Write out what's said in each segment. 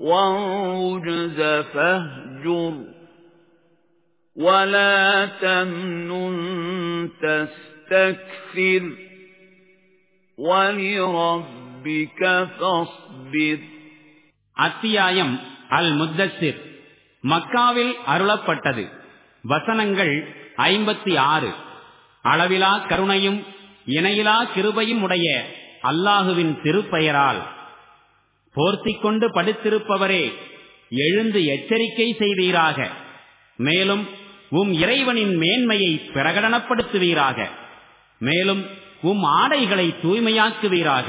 والرجز فاهجر ولا تمنن تستكثر ولربك فاصبر அத்தியாயம் அல் முத்தசிர் மக்காவில் அருளப்பட்டது வசனங்கள் ஐம்பத்தி ஆறு அளவிலா கருணையும் இணையிலா கிருபையும் உடைய அல்லாஹுவின் திருப்பெயரால் போர்த்திக் கொண்டு படுத்திருப்பவரே எழுந்து எச்சரிக்கை செய்வீராக. மேலும் உம் இறைவனின் மேன்மையை பிரகடனப்படுத்துவீராக. மேலும் உம் ஆடைகளை தூய்மையாக்குவீராக.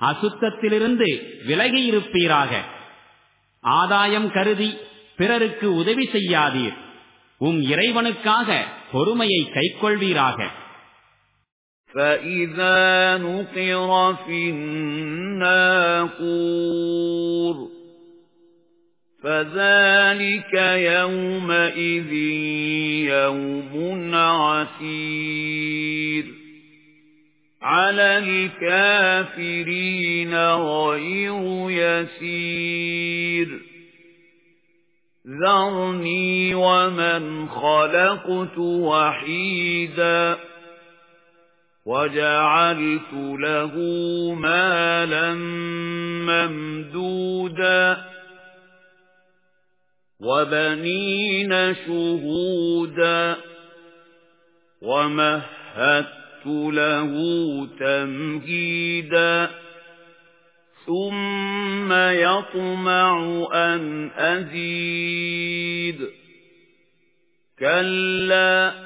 அசுத்தத்திலிருந்து விலகியிருப்பீராக. ஆதாயம் கருதி பிறருக்கு உதவி செய்யாதீர். உம் இறைவனுக்காக பொறுமையை கைக்கொள்வீராக. فَإِذَا نُقِرَ فِي النَّاقُورِ فَذَلِكَ يَوْمَئِذٍ يَوْمٌ عَسِيرٌ عَلَى الْكَافِرِينَ غَيْرُ يَسِيرٍ ذَرْنِي وَمَنْ خَلَقْتُ وَحِيدًا وَجَعَلْتُ لَهُ مَالًا مَّمْدُودًا وَبَنِينَ شُهُودًا وَمَهَّدتُّ لَهُ تَمْهِيدًا ثُمَّ يَطْمَعُ أَنْ أَزِيدَ كَلَّا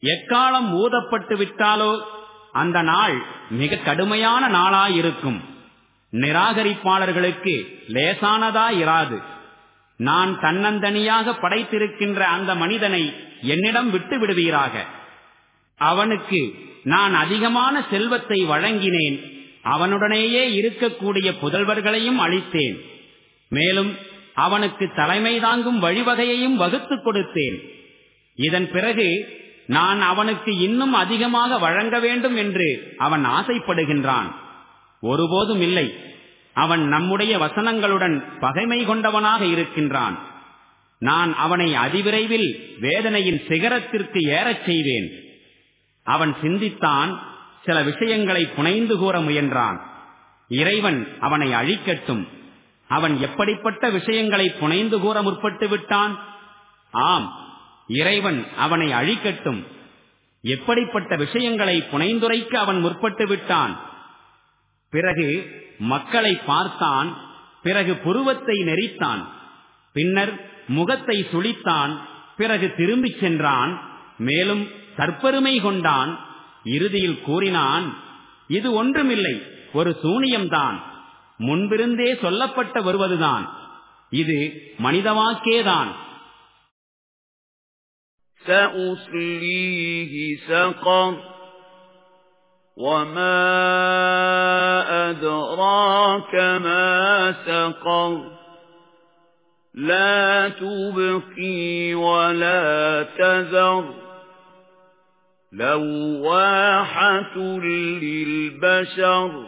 எக்காலம் ஊதப்பட்டு விட்டாலோ அந்த நாள் மிக கடுமையான நாளாயிருக்கும். நிராகரிப்பாளர்களுக்கு லேசானதா இராது. நான் தன்னந்தனியாக படைத்திருக்கின்ற அந்த மனிதனை என்னிடம் விட்டு விடுவீராக அவனுக்கு நான் அதிகமான செல்வத்தை வழங்கினேன். அவனுடனேயே இருக்கக்கூடிய புதல்வர்களையும் அளித்தேன் மேலும் அவனுக்கு தலைமை தாங்கும் வழிவகையையும் வகுத்துக் கொடுத்தேன். இதன் பிறகு நான் அவனுக்கு இன்னும் அதிகமாக வழங்க வேண்டும் என்று அவன் ஆசைப்படுகின்றான். ஒருபோதும் இல்லை. அவன் நம்முடைய வசனங்களுடன் பகைமை கொண்டவனாக இருக்கின்றான். நான் அவனை அதிவிரைவில் வேதனையின் சிகரத்திற்கு ஏறச் செய்வேன். அவன் சிந்தித்தான் சில விஷயங்களை புனைந்து கூற முயன்றான். இறைவன் அவனை அழிக்கட்டும். அவன் எப்படிப்பட்ட விஷயங்களை புனைந்து கூற முற்பட்டு விட்டான்? ஆம் இறைவன் அவனை அழிக்கட்டும். எப்படிப்பட்ட விஷயங்களை புனைந்துரைக்க அவன் முற்பட்டு விட்டான்? பிறகு மக்களை பார்த்தான் பிறகு புருவத்தை நெறித்தான் பின்னர் முகத்தை சுழித்தான் பிறகு திரும்பிச் சென்றான் மேலும் தற்பெருமை கொண்டான் இறுதியில் கூறினான் இது ஒன்றுமில்லை ஒரு சூனியம்தான். முன்பிருந்தே சொல்லப்பட்ட வருவதுதான் இது மனிதவாக்கேதான் سَأُصْلِيهِ سَقَرَ وَمَا أَدْرَاكَ أدراك ما سقر لا تبقي ولا تذر لواحة للبشر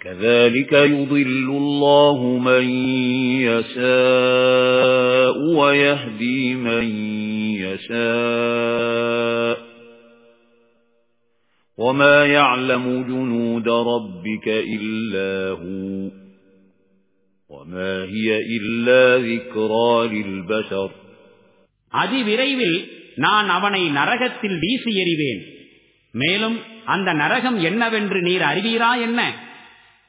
كذلك يضل الله من يشاء ويهدي من يشاء وما يعلم جنود ربك إلا هو وما هي إلا ذكرى للبشر அதிவிரைவில் நான் அவனை நரகத்தில் வீசி எறிவேன் மேலும் அந்த நரகம் என்னவென்று நீர் அறிவீரா என்ன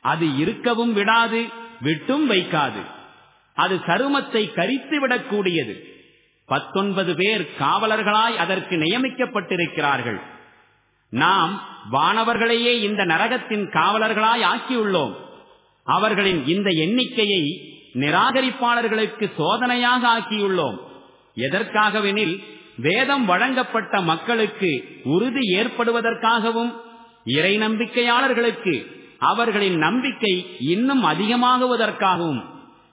அது இருக்கவும் விடாது விட்டும் வைக்காது. அது சருமத்தை கரித்து விடக்கூடியது. பத்தொன்பது பேர் காவலர்களாய் அதற்கு நியமிக்கப்பட்டிருக்கிறார்கள். நாம் வானவர்களையே இந்த நரகத்தின் காவலர்களாய் ஆக்கியுள்ளோம். அவர்களின் இந்த எண்ணிக்கையை நிராகரிப்பாளர்களுக்கு சோதனையாக ஆக்கியுள்ளோம். எதற்காகவெனில் வேதம் வழங்கப்பட்ட மக்களுக்கு உறுதி ஏற்படுவதற்காகவும் இறை நம்பிக்கையாளர்களுக்கு அவர்களின் நம்பிக்கை இன்னும் அதிகமாகுவதற்காகவும்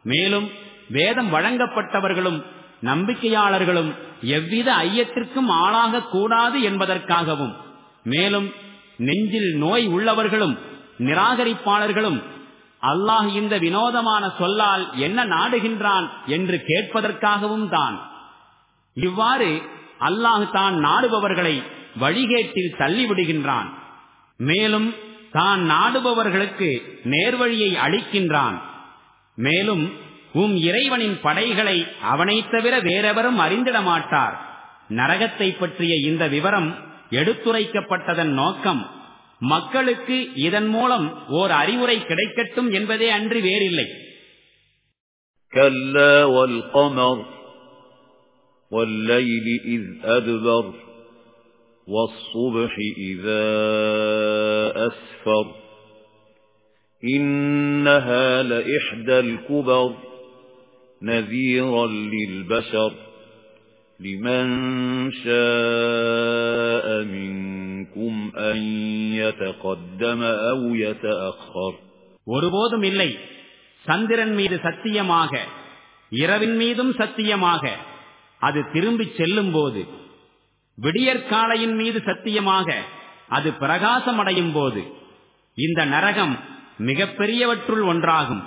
மேலும் வேதம் வழங்கப்பட்டவர்களும் நம்பிக்கையாளர்களும் எவ்வித ஐயத்திற்கும் ஆளாக கூடாது என்பதற்காகவும் மேலும் நெஞ்சில் நோய் உள்ளவர்களும் நிராகரிப்பாளர்களும் அல்லாஹ் இந்த வினோதமான சொல்லால் என்ன நாடுகின்றான் என்று கேட்பதற்காகவும் தான். இவ்வாறு அல்லாஹ் தான் நாடுபவர்களை வழிகேட்டில் தள்ளிவிடுகின்றான். மேலும் தான் நாடுபவர்களுக்கு நேர்வழியை அளிக்கின்றான் மேலும் உம் இறைவனின் படைகளை அவனைத் தவிர வேறெவரும் அறிந்திட மாட்டார் நரகத்தை பற்றிய இந்த விவரம் எடுத்துரைக்கப்பட்டதன் நோக்கம் மக்களுக்கு இதன் மூலம் ஓர் அறிவுரை கிடைக்கட்டும் என்பதே அன்றி வேறில்லை كلا والقمر والليل إذ أدبر والصبح إذا أسفر إنها لإحدى الكبر نذيرا للبشر لمن شاء منكم أن يتقدم أو يتأخر ஒருபோதும் இல்லை சந்திரன் மீது சத்தியமாக இரவின் மீதும் சத்தியமாக அது திரும்பிச் செல்லும் போது விடியற்காலையின் மீது சத்தியமாக அது பிரகாசமடையும் போது இந்த நரகம் மிகப்பெரியவற்றுள் ஒன்றாகும்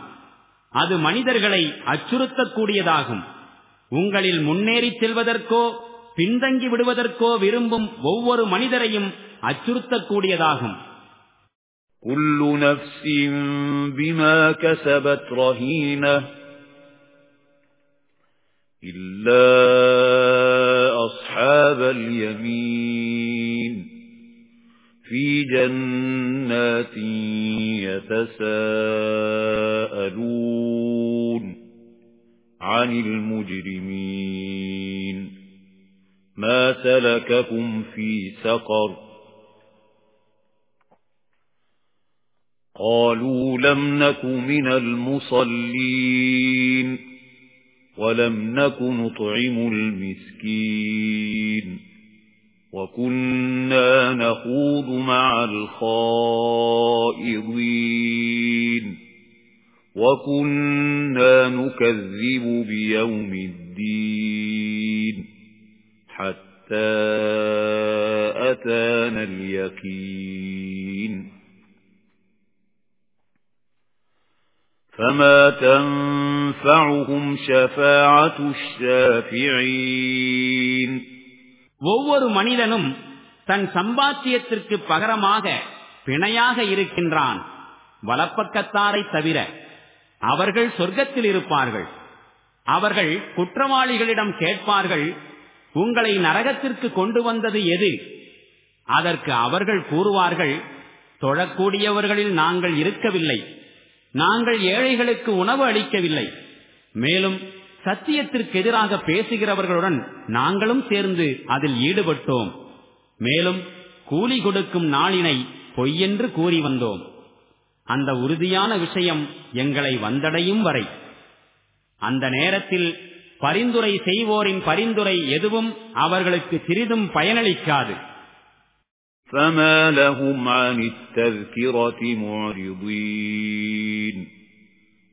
அது மனிதர்களை அச்சுறுத்தக்கூடியதாகும் உங்களில் முன்னேறி செல்வதற்கோ பின்தங்கி விடுவதற்கோ விரும்பும் ஒவ்வொரு மனிதரையும் அச்சுறுத்தக்கூடியதாகும் كل نفس بما كسبت رهينة إلا جنات يتساءلون عن المجرمين. ما سلككم في سقر؟ قالوا لم نك من المصلين ولم نك نطعم المسكين. وكنا نخوض مع الخائضين وكنا نكذب بيوم الدين حتى أتانا اليقين فما تنفعهم شفاعة الشافعين ஒவ்வொரு மனிதனும் தன் சம்பாத்தியத்திற்கு பகரமாக பிணையாக இருக்கின்றான். வலப்பக்கத்தாரை தவிர அவர்கள் சொர்க்கத்தில் இருப்பார்கள். அவர்கள் குற்றவாளிகளிடம் கேட்பார்கள் உங்களை நரகத்திற்கு கொண்டு வந்தது எது? அதற்கு அவர்கள் கூறுவார்கள் தொழக்கூடியவர்களில் நாங்கள் இருக்கவில்லை. நாங்கள் ஏழைகளுக்கு உணவு அளிக்கவில்லை. மேலும் சத்தியத்திற்கு எதிராக பேசுகிறவர்களுடன் நாங்களும் சேர்ந்து அதில் ஈடுபட்டோம் மேலும் கூலி கொடுக்கும் நாளினை பொய்யென்று கூறி வந்தோம் அந்த உறுதியான விஷயம் எங்களை வந்தடையும் வரை அந்த நேரத்தில் பரிந்துரை செய்வோரின் பரிந்துரை எதுவும் அவர்களுக்கு சிறிதும் பயனளிக்காது فما لهم عن التذكرة معرضين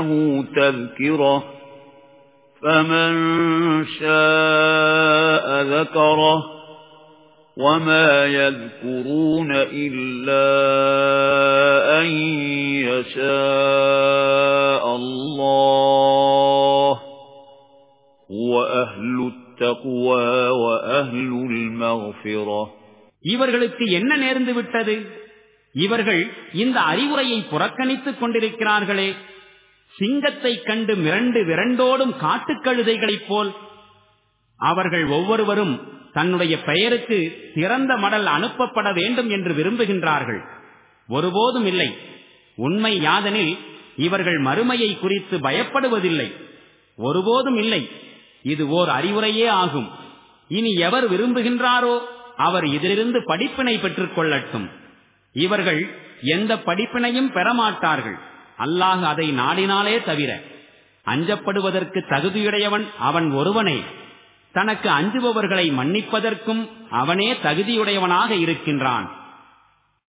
إنه تذكرة فمن شاء ذكره وما يذكرون إلا أن يشاء الله هو أهل التقوى وأهل المغفرة இவர்களுக்கு என்ன நேர்ந்து விட்டது இவர்கள் இந்த அறிவுரையை புறக்கணித்துக் கொண்டிருக்கிறார்களே சிங்கத்தை கண்டு மிரண்டு விரண்டோடும் காட்டுக்கழுதைகளைப் போல் அவர்கள் ஒவ்வொருவரும் தன்னுடைய பெயருக்கு திறந்த மடல் அனுப்பப்பட வேண்டும் என்று விரும்புகின்றார்கள். ஒருபோதும் இல்லை. உண்மை யாதனில் இவர்கள் மறுமையை குறித்து பயப்படுவதில்லை. ஒருபோதும் இல்லை. இது ஓர் அறிவுரையே ஆகும். இனி எவர் விரும்புகின்றாரோ அவர் இதிலிருந்து படிப்பினை பெற்றுக் கொள்ளட்டும். இவர்கள் எந்த படிப்பினையும் பெறமாட்டார்கள் அல்லாஹ் அதை நாடினாலே தவிர அஞ்சப்படுவதற்கு தகுதியுடையவன் அவன் ஒருவனே. தனக்கு அஞ்சுபவர்களை மன்னிப்பதற்கும் அவனே தகுதியுடையவனாக இருக்கின்றான்.